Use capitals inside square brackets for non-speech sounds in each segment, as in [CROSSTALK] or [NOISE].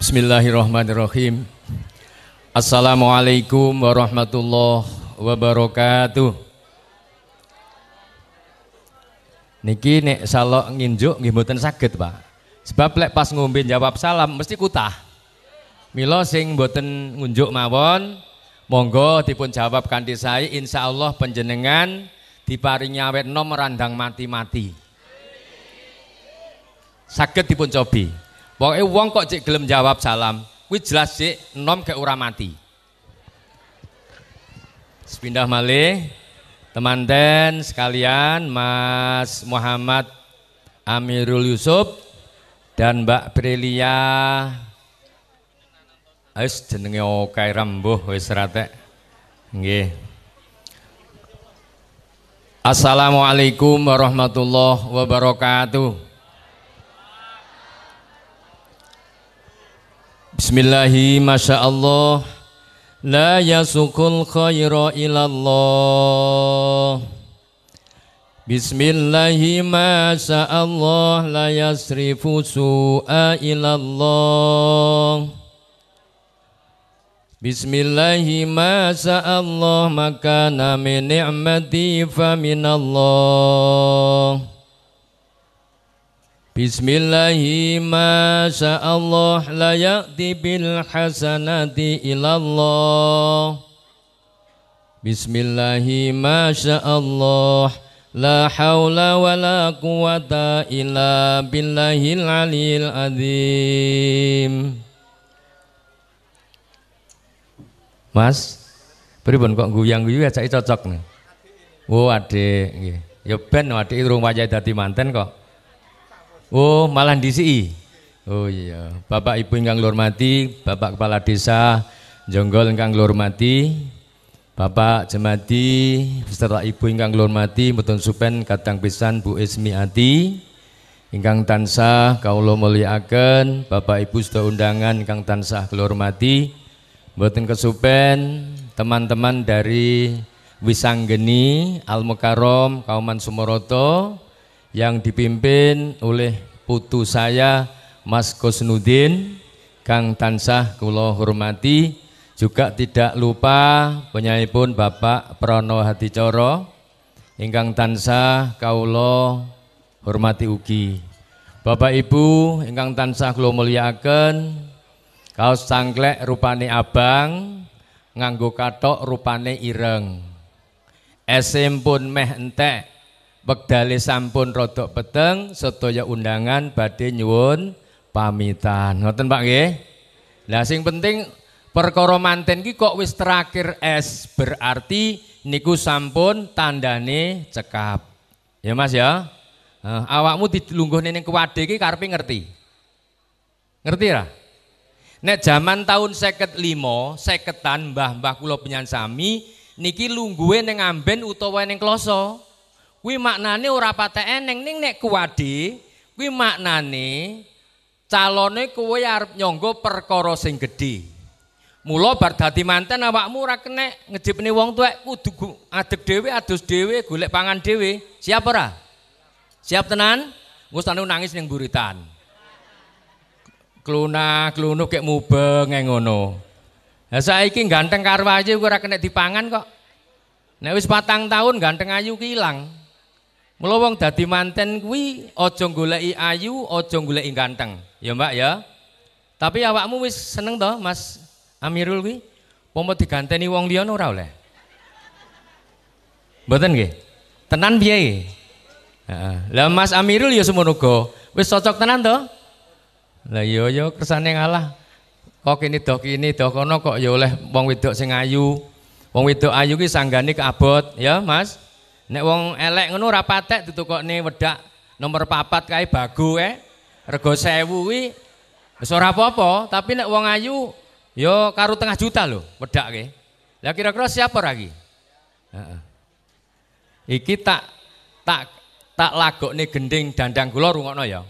Bismillahirrahmanirrahim. Assalamualaikum warahmatullahi wabarakatuh. Niki nek salok nginjuk nggih mboten saged, Pak. Sebab lek pas ngombe jawab salam mesti kutah. Mila sing mboten ngunjuk mawon, monggo dipun jawab kanthi sae insyaallah panjenengan diparingi awet nom randang mati-mati. Saged dipun cobi. Pokoknya wong kok cek gelem jawab salam, kuwi jelas sih nom ke ora mati. Sepindah malih teman-teman sekalian Mas Muhammad Amirul Yusuf dan Mbak Prilia Wis jenenge okai rambuh wis ratek. Nggih. Assalamualaikum warahmatullahi wabarakatuh. Bismillahi Masya Allah La yasukul khaira ilallah. Bismillahi Masya Allah La yasrifu su'a ilallah. Bismillahi Masya Allah Maka min ni'mati fa minallah Bismillahi ma Allah la haula wa la quwata illa billahil aliyil azim Mas, pripun kok guyang-guyu ya cocok nih. Oh, adik nggih. Ya ben adik urung wajah dadi manten kok. Oh, malah disi. Oh iya, Bapak Ibu ingkang hormati, Bapak Kepala Desa Jonggol ingkang hormati, Bapak Jemati beserta Ibu ingkang hormati, mboten supen kadang pisan Bu Ismi Ati ingkang tansah kawula mulyakaken, Bapak Ibu sudah undangan ingkang tansah hormati, mboten kesupen teman-teman dari Wisanggeni Al Mukarrom Kauman Sumoroto yang dipimpin oleh putu saya Mas Kusnudin Kang Tansah Kulo hormati. Juga tidak lupa penyanyi Bapak Prono Coro ingkang tansah kaulo hormati ugi. Bapak Ibu ingkang tansah kulo muliakan kaos sangklek rupane abang nganggo katok rupane ireng. Esim pun meh entek Wekdale sampun rodok peteng sedaya undangan badhe nyuwun pamitan. Ngoten Pak nggih? Lah sing penting perkara manten ki kok wis terakhir es berarti niku sampun tandane cekap. Ya Mas ya? Uh, awakmu dilungguh ning kuwade iki karepe ngerti. Ngerti ra? Nek zaman tahun seket limo, seketan mbah-mbah kula penyansami niki lungguhe ning Amben utawa ning Kloso. Kuwi maknane ora patek eneng ning nek kuwadi, kuwi maknane calone kowe arep nyangga perkara sing gedhe. Mula bar dadi manten awakmu ora kenek ngejipne wong tuwek kudu adeg dhewe adus dhewe golek pangan dhewe. Siap ora? Siap tenan? Wis nangis ning buritan. Kluna klunu kek mubeng ngono. Lah saiki ganteng karo ayu ora kena dipangan kok. Nek wis patang tahun ganteng ayu ki ilang. Mula wong dadi manten kuwi aja goleki ayu, aja goleki ganteng. Ya Mbak ya. Tapi awakmu wis seneng toh Mas Amirul kuwi? Pomo diganteni wong liya ora oleh. Mboten nggih. Tenan piye? Heeh. Lah Mas Amirul ya semono uga. Wis cocok tenan toh? Lah iya ya kersane ngalah. Kok kene dok ini dok kono kok ya oleh wong wedok sing ayu. Wong wedok ayu ki sanggane keabot ya Mas. Nek wong elek ngono ora patek ditukokne wedak nomor papat kae bago eh. Rego 1000 kuwi wis ora apa-apa, tapi nek wong ayu yo karo tengah juta lho wedake. Lah kira-kira siapa lagi? Heeh. Iki tak tak tak lagokne gending dandang kula rungokno ya.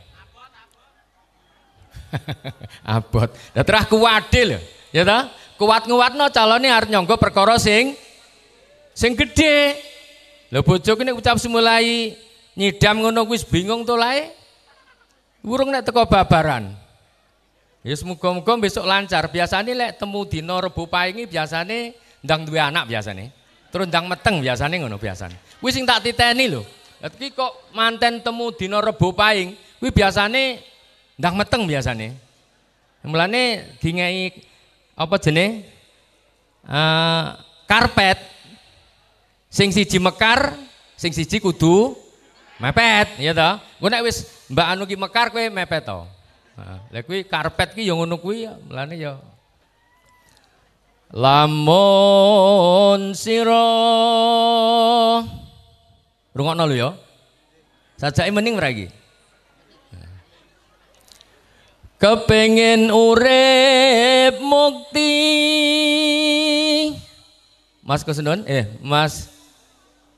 [LAUGHS] Abot. Lah terah kuwade lho. Ya ta? Kuat nguwatno calone arep nyangga perkara sing sing gedhe. Lho bojo nek ucap semulai nyidam ngono wis bingung to lae. Urung nek teko babaran. Ya semoga-moga besok lancar. Biasanya lek temu dino Rebo Paingi biasanya ndang duwe anak biasanya. Terus ndang meteng biasanya ngono biasanya. Kuwi sing tak titeni lho. Tapi kok manten temu dino Rebo Paing, kuwi biasanya ndang meteng biasanya. Mulane dingai apa jenenge? Uh, karpet sing siji mekar, sing siji kudu mepet, ya toh. Gue nek wis Mbak Anu ki mekar kowe mepet to. Lah kuwi karpet ki ya ngono kuwi ya, mlane ya. Lamun sira Rungokno lho ya. Sajake mending meragi. Kepengen urip mukti. Mas Kusnun, eh Mas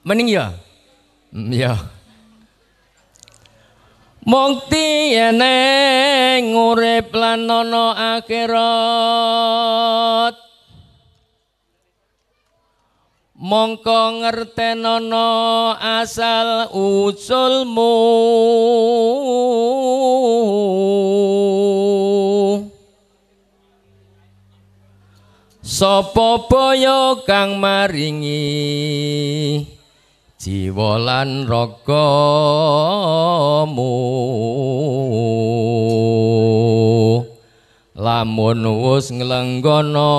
mending ya. Mm, ya. Mukti eneng urip lan ana akhirat. Mongko ngertenono asal usulmu. Sopo boyo kang maringi jiwa lan ragamu lamun wis nglenggono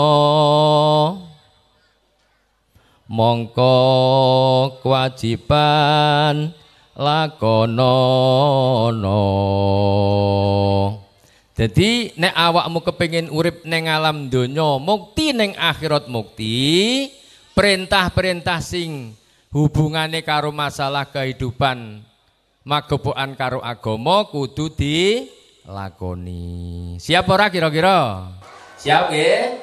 mongko kewajiban lakonono. Jadi nek awakmu kepingin urip neng alam donya mukti neng akhirat mukti perintah-perintah sing hubungane karo masalah kehidupan magepokan karo agama kudu dilakoni. Siap ora kira-kira? Siap nggih?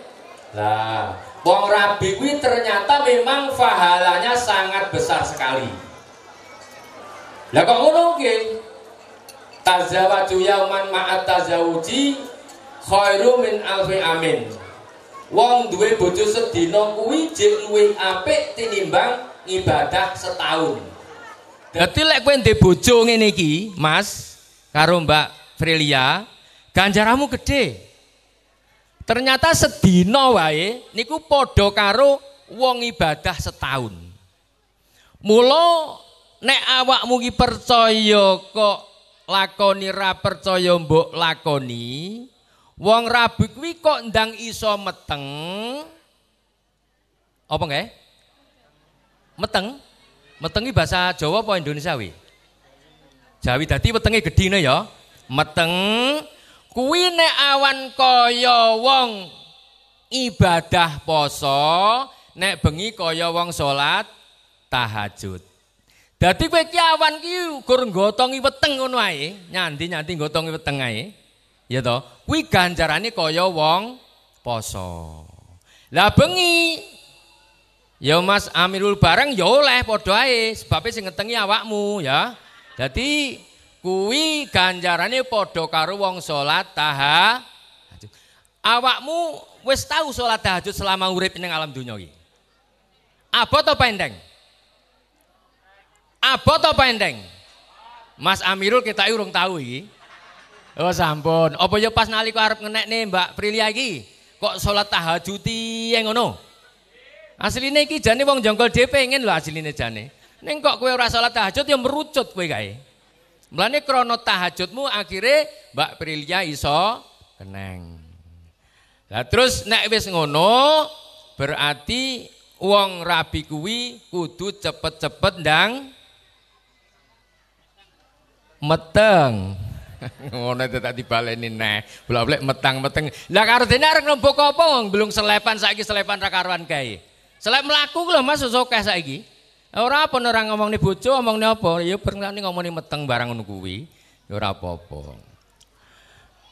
Nah, wong rabi kuwi ternyata memang pahalanya sangat besar sekali. Lah kok ngono nggih? Tazawaju yauman ma'at tazawuji khairu min alfi amin. Wong duwe bojo sedina kuwi jek luwih apik tinimbang ibadah setahun. Dadi lek kowe ndek bojo ngene iki, Mas, karo Mbak Frelia, ganjaramu gede. Ternyata sedina wae niku padha karo wong ibadah setahun. Mula nek awakmu ki percaya kok lakoni ra percaya mbok lakoni, wong rabi kuwi kok ndang iso meteng. Apa nggih? Meteng. Metengi bahasa Jawa apa Indonesia wi Jawi dadi wetenge gedine ya. Meteng. Kuwi nek awan kaya wong ibadah poso nek bengi kaya wong salat tahajud. Dadi kowe ki awan ki gur nggotongi weteng ngono ae nyandi-nyandi nggotongi weteng ae. Ya to? Kuwi ganjarane kaya wong poso. Lah bengi Ya Mas Amirul bareng ya oleh padha ae sebab sing ngetengi awakmu ya. Dadi kuwi ganjarane padha karo wong salat taha. Awakmu wis tahu salat tahajud selama urip ning alam dunya iki. Abot apa pendeng? Abot apa pendeng? Mas Amirul kita urung tahu iki. Oh sampun. Apa ya pas nalika arep ngenekne Mbak Prilia iki kok salat tahajud yang ngono? Asline iki jane wong jongkol dhewe pengen lho asline jane. Ning kok kowe ora salat tahajud ya merucut kowe kae. Mulane krana tahajudmu akhirnya Mbak Prilia iso keneng. Lah terus nek wis ngono berarti wong rabi kuwi kudu cepet-cepet ndang meteng. [LAUGHS] ngono itu tak dibaleni neh. Bolak-balik metang-meteng. Lah karo dene arep nombok apa belum selepan saiki selepan ra karuan kae. Selek melaku lho Mas sokeh saiki. Ora apa ora ngomongne bojo, omongne apa? Ya berngane ngomongne meteng barang ngono kuwi. Ya ora apa-apa.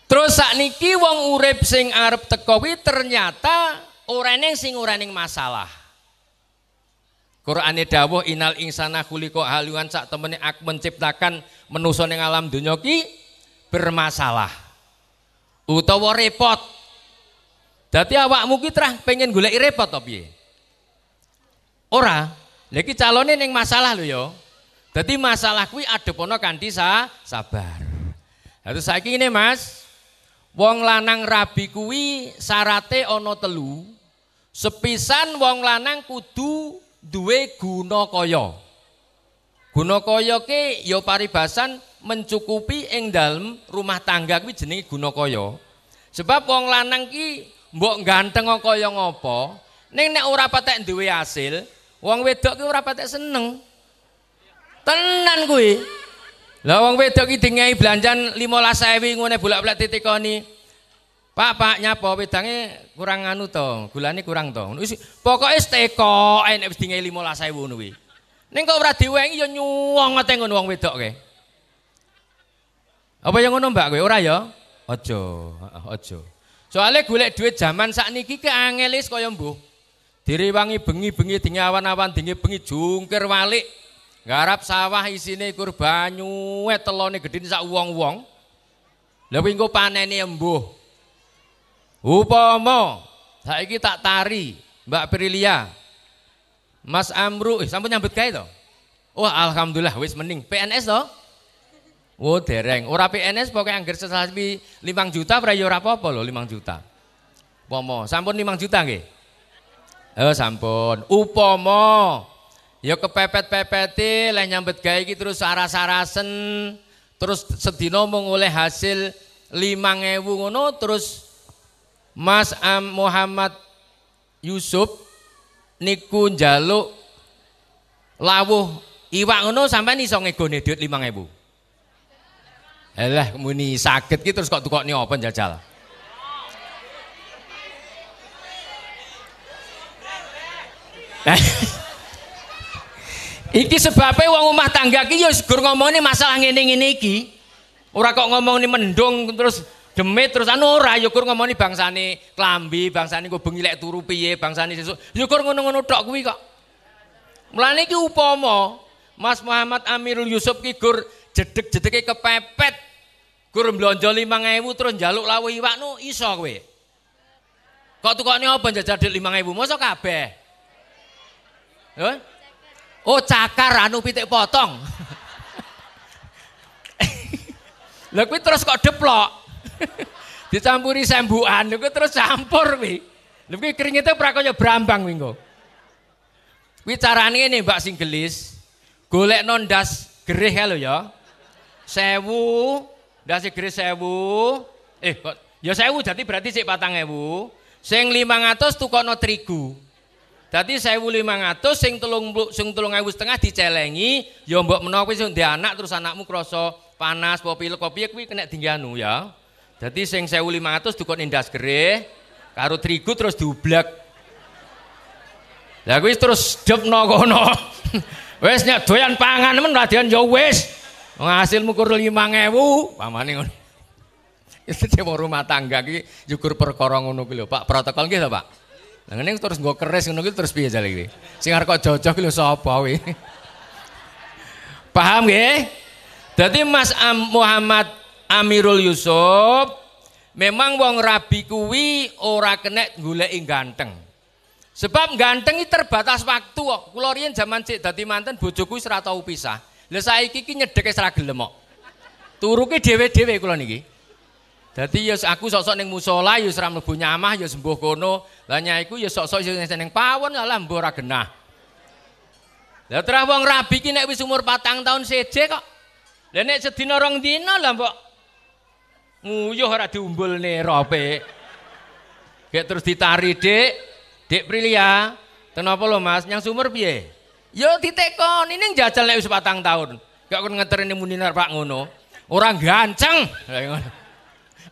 Terus sakniki wong urip sing arep teko kuwi ternyata ora ning sing ora ning masalah. Qur'ane dawuh inal insana khuliqa haluan sak temene ak menciptakan manusa ning alam donya ki bermasalah. Utawa repot. Dadi awakmu ki trah pengen golek repot to piye? Ora, lagi calonnya neng masalah lo yo. Jadi masalah kuwi adepono kanthi sa sabar. Lalu saya ini Mas, Wong lanang rabi kuwi syarate ana telu. Sepisan wong lanang kudu duwe guna kaya. Guna kaya ki ya paribasan mencukupi ing dalem rumah tangga kuwi jenenge guna kaya. Sebab wong lanang ki mbok ganteng kaya ngopo, ning nek ora patek duwe hasil, wong wedok ki ora patek seneng. Tenan kuwi. Lah wong wedok ki dingai belanjan 15.000 ngene bolak-balik titikoni. Pak, Pak nyapa wedange kurang anu to, gulane kurang to. Wis pokoke teko nek wis dingai 15.000 ngono kuwi. Ning kok ora diwengi ya nyuwung ngote ngono wong wedok ke. Apa yang ngono Mbak kowe ora ya? Aja, aja. Soale golek duit zaman sakniki ke angelis kaya mbuh. Direwangi bengi-bengi dingi awan-awan dingi bengi jungkir walik. Garap sawah isine kur banyu telone gedhe sak wong-wong. Lah kuwi engko panene embuh. Upama saiki tak tari Mbak Prilia. Mas Amru, eh, sampun nyambut gawe to? Wah, alhamdulillah wis mending. PNS to? Oh, dereng. Ora PNS pokoke anggar sesasi 5 juta ora ya ora apa-apa lho 5 juta. Upama sampun 5 juta nggih. Oh, sampun. Upama Ya kepepet-pepeti leh nyambet gawe iki terus saras-sarasen terus sedina mung oleh hasil 5000 ngono terus Mas Am Muhammad Yusuf niku njaluk lawuh iwak ngono sampean iso ngegone dhuwit 5000. Alah muni sakit ki terus kok tukokne apa jajal? [LAUGHS] Iki sebabnya wong rumah tangga ki ya gur ngomongin masalah ngene-ngene iki. Ora kok ngomongin mendung terus demit terus anu ora ya gur ngomongin bangsane klambi, bangsane kok bengi lek turu piye, bangsane sesuk. Ya gur ngono-ngono tok kuwi kok. Mulane iki upama Mas Muhammad Amirul Yusuf ki gur jedeg-jedege kepepet. Gur mblonjo 5000 terus njaluk lawu iwak nu iso kowe. Kok tukokne apa njajal 5000? Mosok kabeh? Oh cakar anu pitik potong. [LAUGHS] Lha kuwi terus kok deplok. [LAUGHS] Dicampuri sembukan, kuwi terus campur kuwi. Lha kuwi kringete prakaya brambang kuwi engko. Kuwi carane ngene Mbak Singgelis. Golek nondas gerih lho ya. Sewu, ndase gerih sewu. Eh kok ya sewu dadi berarti sik patang ewu. Sing 500 tukono terigu. Dadi 1500 sing telung sing telung ewu setengah dicelengi, ya mbok menawa wis ndek anak terus anakmu krasa panas apa pilek kopi kuwi kena anu ya. Dadi sing 1500 dukun indas gereh karo terigu terus diublek. Lah kuwi terus depno kono. [LAUGHS] wis nek doyan pangan men radian ya wis. Ngasilmu kur 5000, pamane ngono. [LAUGHS] Itu rumah tangga ki syukur perkara ngono lho, Pak. Protokol nggih Pak? Lah ngene terus nggo keris ngono ki terus piye jale iki? Sing arep kok jojok ki lho sapa kuwi? Paham nggih? Dadi Mas Am Muhammad Amirul Yusuf memang wong rabi kuwi ora kena goleki ganteng. Sebab ganteng iki terbatas waktu kok. Kula riyen jaman cek dadi manten bojoku wis ora tau pisah. Lah saiki ki nyedheke ora gelem kok. Turuke dhewe-dhewe kula niki. Dadi ya aku sok-sok ning musala ya ora mlebu nyamah ya sembuh kono. Lah nyaiku ya sok-sok ning pawon lah mbok ora genah. Lah terah wong rabi ki nek wis umur patang tahun seje kok. Lah nek sedina rong dina lah mbok nguyuh ora diumbulne rope. Kayak terus ditari, Dik. Dik Prilia, kenapa lo Mas? Yang sumur piye? Yo ditekon, ini jajal wis patang tahun. Gak kon ngeterini muninar Pak ngono. Orang ganceng.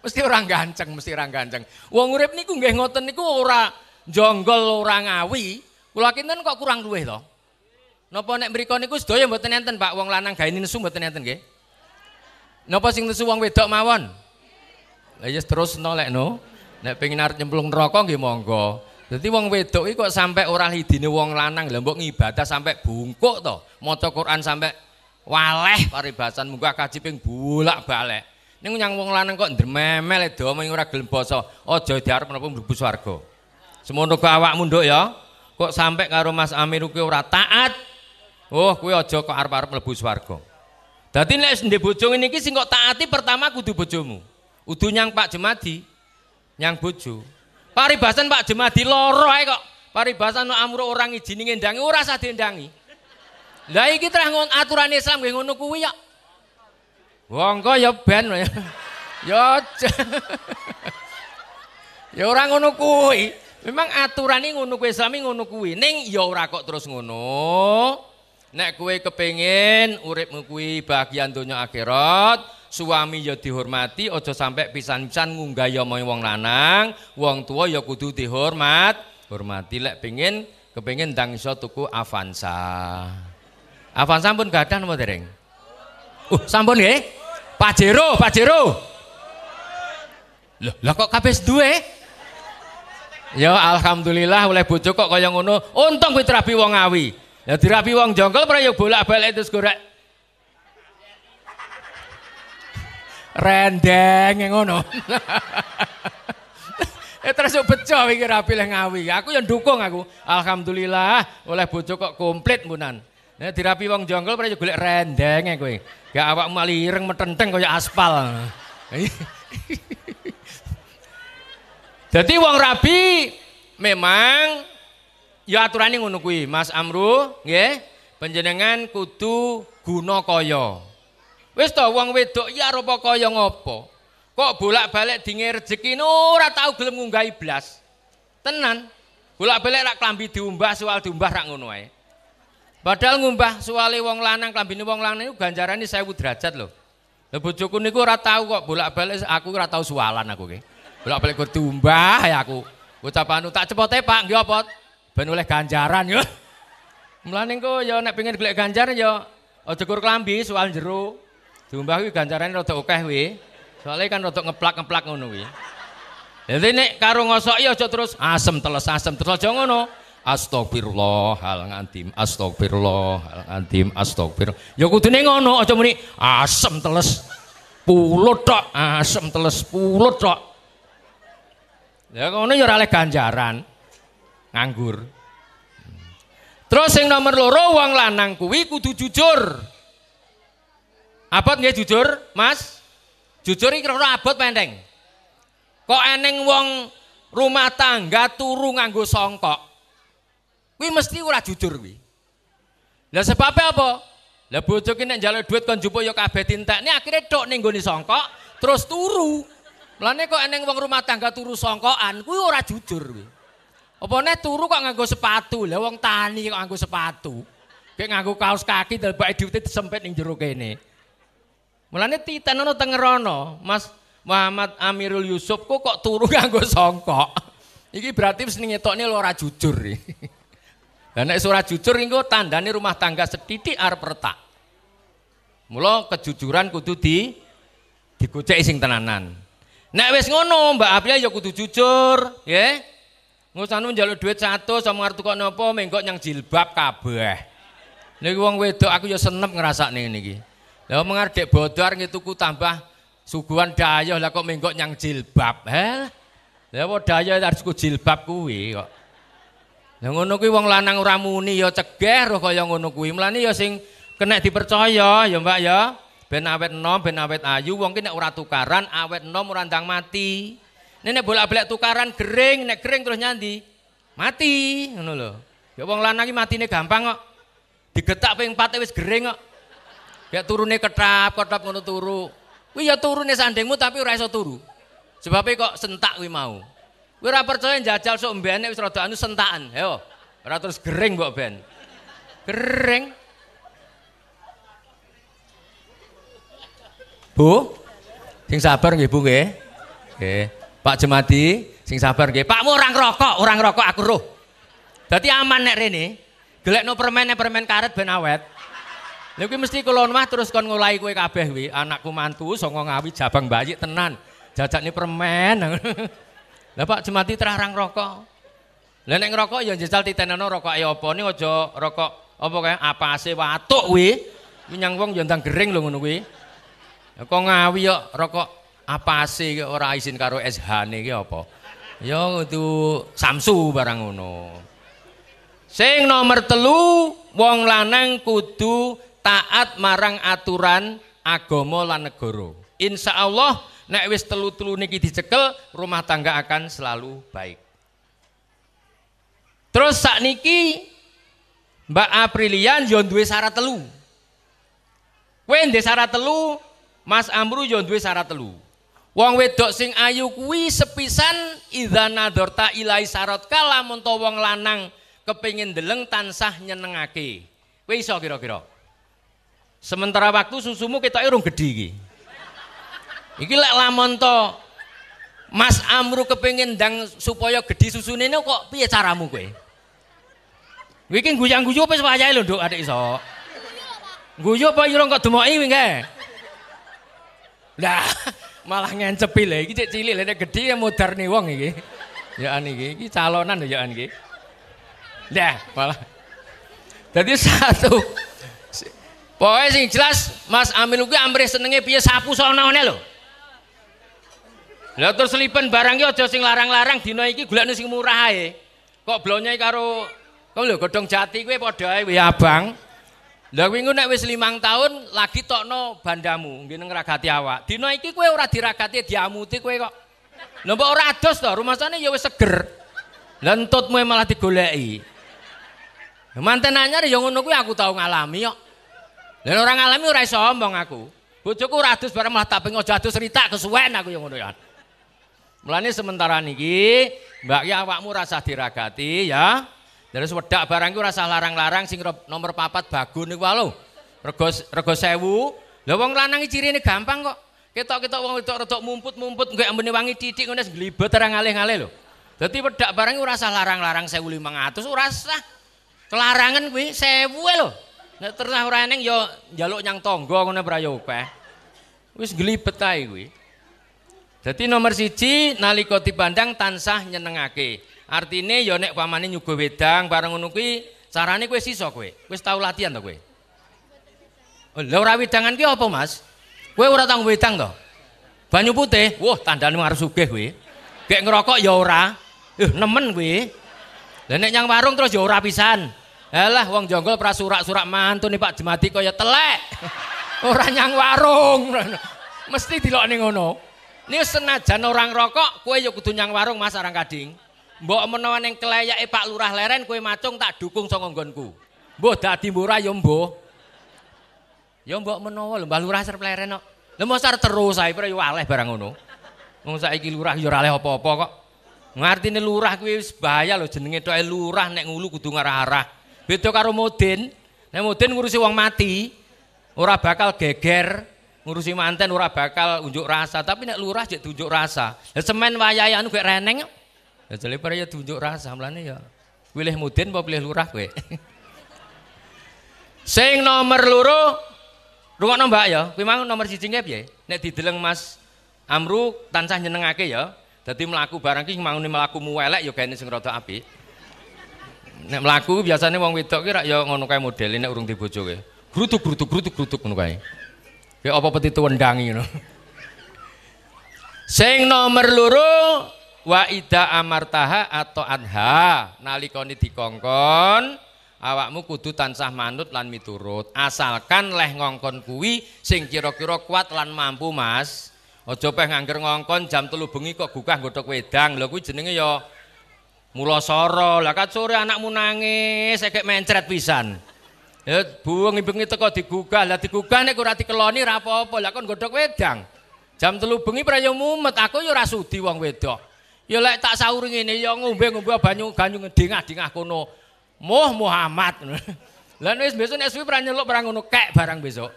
Mesti orang ganceng, mesti orang ganceng. Wong urip niku nggih ngoten niku ora jonggol ora ngawi. Kula kinten kok kurang luwih to. Napa nek mriku niku sedaya mboten enten Pak wong lanang gawe nesu mboten enten nggih. Napa sing nesu wong wedok mawon? Lah ya terus no lek no. Nek pengin arep nyemplung neraka nggih monggo. Dadi wong wedok iki kok sampai ora lidine wong lanang lha mbok ngibadah sampai bungkuk to. Maca Quran sampai waleh paribasan muga kaji ping bolak-balik. Ning nyang wong lanang kok ndrememel edo mung ora gelem basa, aja diarep menapa mlebu swarga. Semono kok awakmu nduk ya. Kok sampai karo Mas Amir kuwi ora taat. Oh, kuwi aja kok arep-arep mlebu swarga. Dadi nek ndek bojo ngene iki sing kok taati pertama kudu bojomu. Udu nyang Pak Jemadi, nyang bojo. Paribasan Pak Jemadi loro ae kok. Paribasan amro orang izini ngendangi ora usah diendangi. Lah iki terang aturan Islam nggih ngono kuwi ya. Wong kok ya ben [LAUGHS] ya. [LAUGHS] Ya ora ngono kuwi. Memang aturane ngono kuwi Islami ngono kuwi. Ning ya ora kok terus ngono. Nek kowe kepengin uripmu kuwi bagian donya akhirat, suami ya dihormati, aja sampai pisan-pisan ngunggah ya wong lanang, wong tua ya kudu dihormat, hormati lek pengin kepengin ndang iso tuku Avanza. Avanza pun gadah napa dereng? Uh, sampun nggih? Pak Jero, Pak Jero. Loh, lah kok kabeh duwe? Ya alhamdulillah oleh bojo kok kaya ngono. Untung kuwi terapi wong awi. Ya dirapi wong jongkol ora ya bolak-balik terus gorek. Rendeng ngono. [LAUGHS] eh terus bejo iki rapi le ngawi. Aku yang dukung aku. Alhamdulillah oleh bojo kok komplit munan. Nek dirapi wong jongkol ora ya golek rendenge kowe. Gak awakmu malireng metenteng kaya aspal. Jadi wong rabi memang ya aturane ngono kuwi, Mas Amru, nggih. Panjenengan kudu guna kaya. Wis to wong wedok ya rupa kaya ngopo? Kok bolak-balik dinge rezeki ora tau gelem ngunggahi blas. Tenan. Bolak-balik rak klambi diumbah soal diumbah rak ngono ae. Padahal ngumbah soale wong lanang klambine wong lanang iku ganjarane 1000 derajat lho. Lah bojoku niku ora tau kok bolak-balik aku ora tau sualan aku ki. Bolak-balik kok diumbah ya aku. Ucapan tak cepote Pak nggih apa? Ben oleh ganjaran ya. [LAUGHS] Mulane engko ya nek pengen golek ganjaran ya aja kur klambi soal jero. Diumbah kuwi ganjarane rada akeh kuwi. Soale kan rada ngeplak-ngeplak ngono kuwi. Jadi nek karo ngosok ya aja terus asem teles asem terus aja ngono. Astagfirullah hal ngantim, astagfirullah hal ngantim, astagfirullah. Ya kudune ngono, aja muni asem teles pulut tok, asem teles pulut tok. Ya ngono ya ora ganjaran. Nganggur. Terus yang nomor loro wong lanang kuwi kudu jujur. Abot nggih jujur, Mas? Jujur iki ora abot pendeng. Kok eneng wong rumah tangga turu nganggo songkok. Kuwi mesti ora jujur kuwi. Lah sebabnya apa? Lah bojo ki nek njaluk duit kon jupuk ya kabeh tintekne akhire tok ning nggone songkok terus turu. Mulane kok eneng wong rumah tangga turu songkokan kuwi ora jujur kuwi. Apa nek turu kok nganggo sepatu? Lah wong tani kok nganggo sepatu. Kayak nganggo kaos kaki delebake diute disempit ning jero kene. Mulane titenono tengerono, Mas Muhammad Amirul Yusuf kok kok turu [LAUGHS] nganggo songkok. Iki berarti wis ngetokne ora jujur. [LAUGHS] Lah nek ora jujur engko tandane rumah tangga setitik arep retak. Mula kejujuran kudu di digoceki sing tenanan. Nek wis ngono, Mbak Apia ya kudu jujur, ya. Ngusanu njaluk duit satu sama ngarep kok napa menggok nyang jilbab kabeh. Niki wong wedok aku ya senep ngrasakne ngene iki. Lah mengar dek bodor ngituku tambah suguhan daya lah kok menggok nyang jilbab. Heh. Lah apa daya harus ku jilbab kuwi kok. Lah ngono kuwi wong lanang ora muni ya cegah roh kaya ngono kuwi. Mulane ya sing kena dipercaya ya Mbak ya. Ben awet enom, ben awet ayu wong ki nek ora tukaran awet enom ora ndang mati. Nek bolak-balik tukaran gering, nek gering terus nyandi mati ngono lho. Ya wong lanang ki matine gampang kok. Digetak ping 4 wis gering kok. Ya turune ketap, ketap ngono turu. Kuwi ya turune sandengmu tapi ora iso turu. Sebabnya kok sentak kuwi mau. Kowe ora percaya njajal sok mbene wis rada anu sentakan. Yo. Ora terus gering mbok ben. Gering. Bu, sing sabar nggih Bu nggih. Nggih. Pak Jemadi, sing sabar nggih. Pakmu orang rokok, orang rokok aku roh. Dadi aman nek rene. Gelekno permen permen karet ben awet. Lha kuwi mesti kula omah terus kon ngulahi kowe kabeh kuwi, anakku mantu songo ngawi jabang bayi tenan. Jajakne permen. [LAUGHS] Lah Pak Jemati terarang rokok. Lah nek ngerokok ya njajal titeneno rokok ayo apa ning aja rokok apa kae apase watuk kuwi. Nyang wong ya ndang gering lho ngono kuwi. Kok ngawi yo rokok apase ora izin karo SH-ne ki apa? Ya itu Samsu barang ngono. Sing nomor telu wong lanang kudu taat marang aturan agama lan negara. Insya Allah nek wis telu-telu niki dicekel, rumah tangga akan selalu baik. Terus saat niki Mbak Aprilian yo duwe syarat telu. Kowe ndek syarat telu, Mas Amru yo duwe syarat telu. Wong wedok sing ayu kuwi sepisan idza nadorta ilai syarat kala to wong lanang kepengin deleng tansah nyenengake. Kowe iso kira-kira. Sementara waktu susumu kita urung gedhi iki. Iki lek lamun to Mas Amru kepengin ndang supaya gedhi susune kok piye caramu kowe? Iki guyang-guyu wis wayahe lho, Nduk, adik iso. Guyu apa ira kok demoki wingi? Lah, [LAUGHS] malah ngencepi lho iki cek cilik lek gedhi ya moderne wong iki. Ya an iki, iki calonan ya an iki. Lah, malah. Jadi [LAUGHS] satu Pokoknya sing jelas Mas Amil kuwi amrih senenge piye sapu sonone lho. Lah terus lipen barang aja sing larang-larang dina iki golekne sing murah ae. Kok blonyai karo kok lho godhong jati kuwi padha ae abang. Lah kuwi nek wis limang tahun lagi tokno bandamu nggih ngragati awak. Dina iki kowe ora diragati diamuti kowe kok. Lha mbok ora ados to, rumasane ya wis seger. Lah entutmu malah digoleki. Manten anyar ya ngono kuwi aku tau ngalami kok. Lah orang ngalami ora iso omong aku. Bojoku ora adus bareng malah tak pengen aja adus rita kesuwen aku yang ngono ya. Mulane sementara niki Mbak ya awakmu rasa diragati ya. Terus wedak barang iku rasa larang-larang sing nomor papat bagun niku lho. Rego rego 1000. Lah wong lanang iki cirine gampang kok. Ketok-ketok wong wedok rodok mumput-mumput nggak ambene wangi titik ngono glibet ora ngalih-ngalih lho. Dadi wedak barang iku rasa larang-larang 1500 ora usah. Kelarangan kuwi 1000 lho. Nek terus ora eneng ya njaluk nyang tangga ngono ya akeh. Wis glibet ae kuwi. Dadi nomor siji nalika dipandang tansah nyenengake. Artine ya nek pamane nyuga wedang bareng ngono kuwi carane kowe sisa kowe. Wis tau latihan to kowe? Oh, lha ora wedangan ki apa, Mas? Kowe ora tau wedang to? Banyu putih, wah tandane harus sugih kowe. Gek ngerokok ya ora. Eh nemen kowe. Lah nek nyang warung terus ya ora pisan. Alah wong jonggol prasurak-surak mantu nih Pak Jemati kaya telek. [LAUGHS] Orang nyang warung. [LAUGHS] Mesti dilokne ngono. Ini senajan orang rokok, kue yuk kudu nyang warung Mas Arang Kading. Mbok menawa ning keleyake Pak Lurah Leren kue macung tak dukung saka nggonku. Mbok dadi murah ya mbok. Ya mbok menawa lho Mbah Lurah serep leren kok. Lha mosar terus ae yo aleh barang ngono. Wong saiki lurah yo ora aleh apa-apa kok. Ngartine lurah kuwi wis bahaya lho jenenge tok lurah nek ngulu kudu ngarah-arah. Beda karo Mudin. Nek Mudin ngurusi wong mati, ora bakal geger, ngurusi manten ora bakal unjuk rasa, tapi nek lurah jek tunjuk rasa. Lah semen wayahe anu gek reneng. Jale pare ya tunjuk rasa, mlane ya. Pilih Mudin apa pilih lurah kowe? [LAUGHS] Sing nomor loro rungokno Mbak ya, kuwi mang nomor siji piye? Nek dideleng Mas Amru tansah nyenengake ya. Dadi mlaku barang ki mau mlaku muwelek ya gaene sing rada apik. Nek mlaku biasanya wong wedok ki rak ya ngono kae modele nek urung dibojoke. Grutuk grutuk grutuk grutuk ngono kae. Kayak apa petitu wendangi ngono. Sing nomor loro wa ida amartaha atau anha. Nalikane dikongkon awakmu kudu tansah manut lan miturut. Asalkan leh ngongkon kuwi sing kira-kira kuat lan mampu Mas. Aja peh ngangger ngongkon jam telu bengi kok gugah godhok wedang. Lho kuwi jenenge ya Mula soro, lah kan sore anakmu nangis, ekek mencret pisan. Ya buang bengi teko digugah, lah digugah nek ora dikeloni ora apa-apa. Lah kon godhok wedang. Jam telu bengi prayo mumet, aku ya ora sudi wong wedok. Ya lek tak sahur ngene ya ngombe-ngombe banyu banyu ngedingah-dingah kono. Muh Muhammad. [LAUGHS] Lah wis besok nek suwi pra nyeluk pra ngono kek barang besok.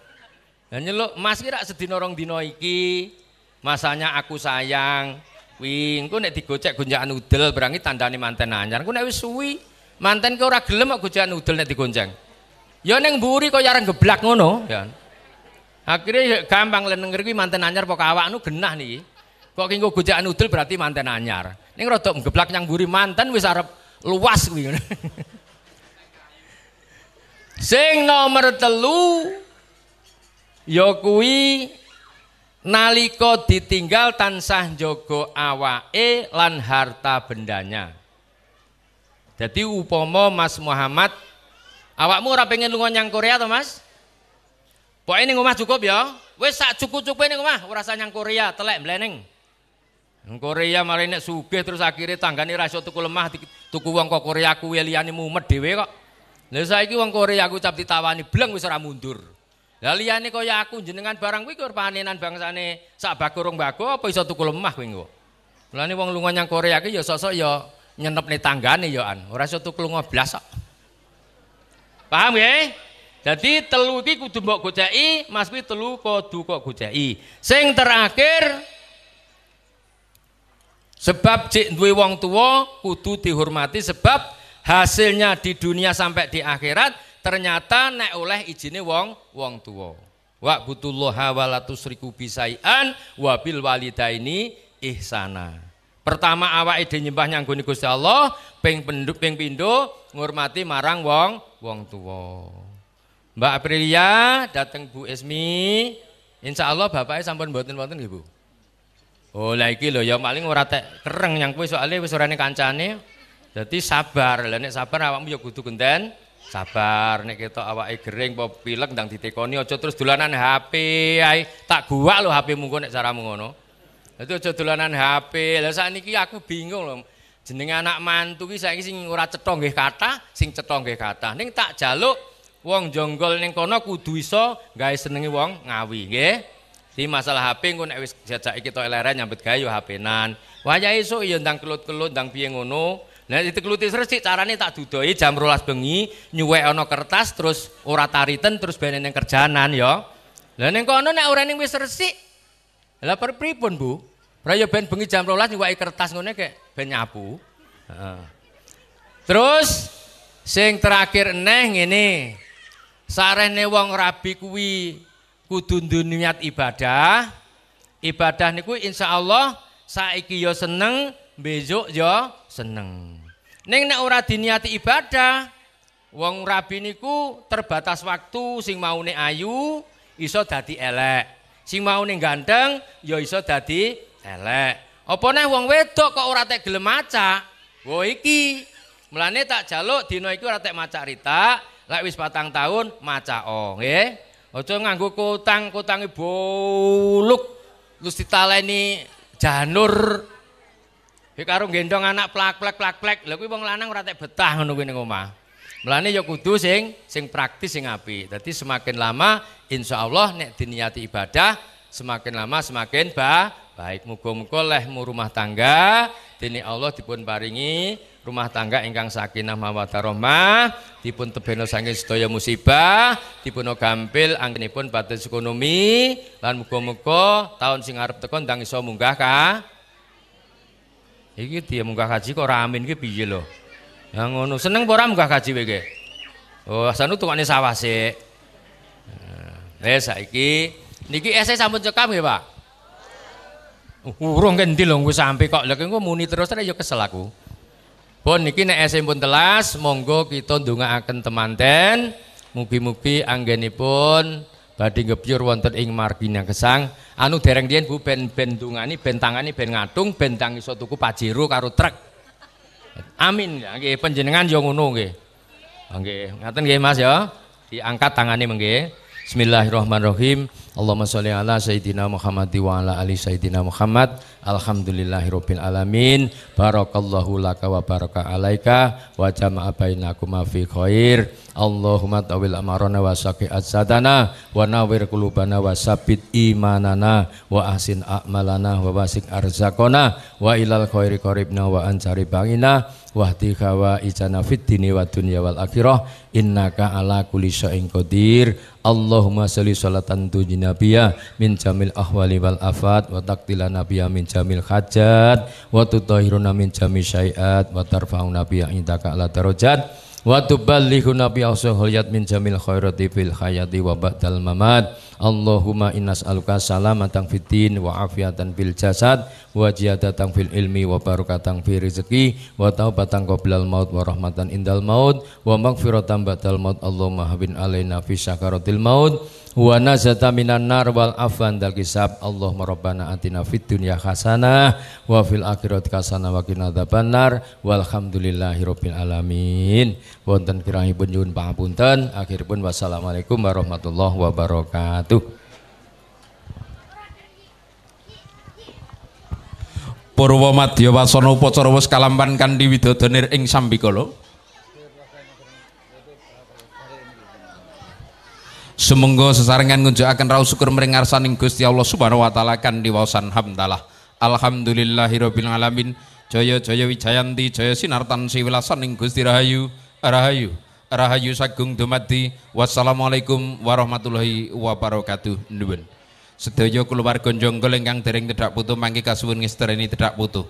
Lah nyeluk Mas ki rak sedina rong dina iki. Masanya aku sayang, Kuwi engko nek digocek gonjakan udel berangi tandane manten anyar. Engko nek wis suwi manten ki ora gelem kok gojakan udel nek digonceng. Ya ning mburi kok yarang geblak ngono, ya. Akhirnya gampang lenengger kuwi manten anyar pokok awaknu genah niki. Kok kengko gojakan udel berarti manten anyar. Ning rada geblak nyang mburi manten wis arep luas kuwi. [LAUGHS] Sing nomor telu ya kuwi nalika ditinggal tansah jaga awake lan harta bendanya. Jadi upama Mas Muhammad awakmu ora pengen lunga nyang Korea to Mas? Pokoke ning omah cukup ya. Wis sak cukup-cukupe ning omah, ora usah nyang Korea, telek mbleneng. Nang Korea malah nek sugih terus akhirnya tanggane ra iso tuku lemah tuku wong kok Korea kuwi liyane mumet dhewe kok. Lah saiki wong Korea aku cap ditawani bleng wis ora mundur. Lah liyane kaya aku jenengan barang kuwi kok panenan bangsane sak bakurung bago apa iso tuku lemah kuwi engko. Mulane wong lunga nyang Korea ki ya sosok ya nyenepne tanggane ya an. Ora iso tuku lunga blas kok. Paham nggih? Jadi telu iki kudu mbok gojeki, Mas kuwi telu kudu kok gojeki. Sing terakhir sebab cik duwe wong tua kudu dihormati sebab hasilnya di dunia sampai di akhirat ternyata nek oleh izine wong wong tua. Wa butullaha wa la bisai'an wa bil walidaini ihsana. Pertama awake dhewe nyembah nyang Gusti Allah, ping penduk ping pindho ngurmati marang wong wong tua. Mbak Aprilia datang Bu Esmi. Insya Allah bapaknya sampun buatin buatin ibu. Oh iki lho ya paling ora tek kereng yang kuwi soalnya wis orane kancane. Jadi sabar. Lah nek sabar awakmu ya kudu genten sabar nek ketok awake gering apa pilek ndang ditekoni aja terus dolanan HP. Tak gua lho HP mungko nek caramu ngono. Dadi aja dolanan HP. Lah sakniki aku bingung lho. Jenenge anak mantu ki saiki sing ora cetha nggih kathah, sing cetha nggih kathah. Ning tak jaluk Wong jonggol ning kono kudu iso gawe senenge wong ngawi, nggih. Di masalah HP engko nek wis jajake kita eleren nyambet gawe yo HP-nan. Wayah esuk ya ndang kelut-kelut ndang piye ngono. Nah ditekeluti resik carane tak dudoi jam rolas bengi nyuwek ana kertas terus ora tariten terus benen ning kerjaanan ya. Lah ning kono nek ora ning wis resik. Lah pripun Bu? Ora ya ben bengi jam rolas nyuweki kertas ngene kek ben nyapu. Heeh. Terus sing terakhir eneh ngene. sarene wong rabi kuwi kudu niat ibadah. Ibadah niku insyaallah saiki ya seneng, besok ya seneng. Ning nek ora diniati ibadah, wong rabi niku terbatas waktu sing maune ayu iso dadi elek. Sing maune ganteng ya iso dadi elek. Apa neh wong wedok kok ora tek gelem maca? Wo iki. Mulane tak jaluk dina iki ora tek maca rita, Lek wis patang tahun maca oh nggih. Aja nganggo kutang, kutange buluk. Terus ditaleni janur. Ki karo gendong anak plak-plek plak-plek. Lha kuwi wong lanang ora tek betah ngono kuwi ning omah. Mulane ya kudu sing sing praktis sing apik. Dadi semakin lama insyaallah nek diniati ibadah semakin lama semakin ba baik muga-muga lehmu rumah tangga. Dini Allah dipun paringi rumah tangga ingkang sakinah mawaddah rahmah. Dipun tebeno saking sedaya musibah. Dipun gampil anggenipun batis ekonomi. Lan muga-muga tahun sing arep teko ndang iso munggah ka iki dia munggah haji kok ramin iki piye lho? Ya ngono seneng apa ora munggah haji kowe oh sanu tukane sawah sik. Eh saiki niki esai sampun cekam ya Pak urung kendi lho wis sampe kok lha engko muni terus ya kesel aku Pun niki nek esem pun telas, monggo kita ndongaaken temanten, mugi-mugi anggenipun badhe ngebyur wonten ing margina gesang. Anu dereng diyen Bu ben ben ndungani ben tangani ben ngatung ben tang iso tuku pajero karo truk. Amin ya nggih panjenengan yo ngono nggih. Nggih, ngaten nggih Mas ya. Diangkat tangane mengke. Bismillahirrahmanirrahim. Allahumma sholli ala sayyidina Muhammad wa ala ali sayyidina Muhammad. Alhamdulillahirabbil alamin. Barakallahu laka wa baraka alaika wa jama'a bainakum fi khair. Allahumma tawil amarana wa saqi azadana wa nawir qulubana wa sabit imanana wa ahsin a'malana wa wasik arzakona wa ilal khairi qaribna wa ancari bangina wahdi wa ijana fid dini wa dunya wal akhirah innaka ala kulli syai'in qadir Allahumma sholli sholatan tujina biya min jamil ahwali wal afat wa taqtilana biya min jamil hajat wa tutahhiruna min jamil syai'at wa tarfa'una biya indaka ala darajat wa tuballighuna bi awsahul min jamil khairati fil hayati wa ba'dal mamat Allahumma inna as'aluka salamatan fid din wa afiatan fil jasad wa ziyadatan fil ilmi wa barakatan fi rizqi wa taubatan qoblal maut wa rahmatan indal maut wa maghfiratan ba'dal maut. Allahumma habin alaina fi sakaratil maut wa nazata minan nar wal afwan dal kisab. Allahumma rabbana atina fid dunya hasanah wa fil akhirati hasanah wa qina adzabannar walhamdulillahi rabbil alamin. Wonten kirahipun nyuwun pangapunten. Akhiripun wassalamualaikum warahmatullahi wabarakatuh. Purwamadya wasana upacara wis kalampan kanthi widodonir ing sambikala. Sumangga sesarengan ngunjukaken raos syukur mring ngarsaning Gusti Allah Subhanahu wa taala kanthi waosan hamdalah. Alhamdulillahirabbil alamin. Jaya jaya wijayanti jaya sinartan siwilasaning Gusti Rahayu. Rahayu. Rahayu sagung dumadi. Wassalamualaikum warahmatullahi wabarakatuh. Nuwun. Sedaya kulawarga jonggol ingkang dereng tidak putu mangke kasuwun ngestereni tidak putu.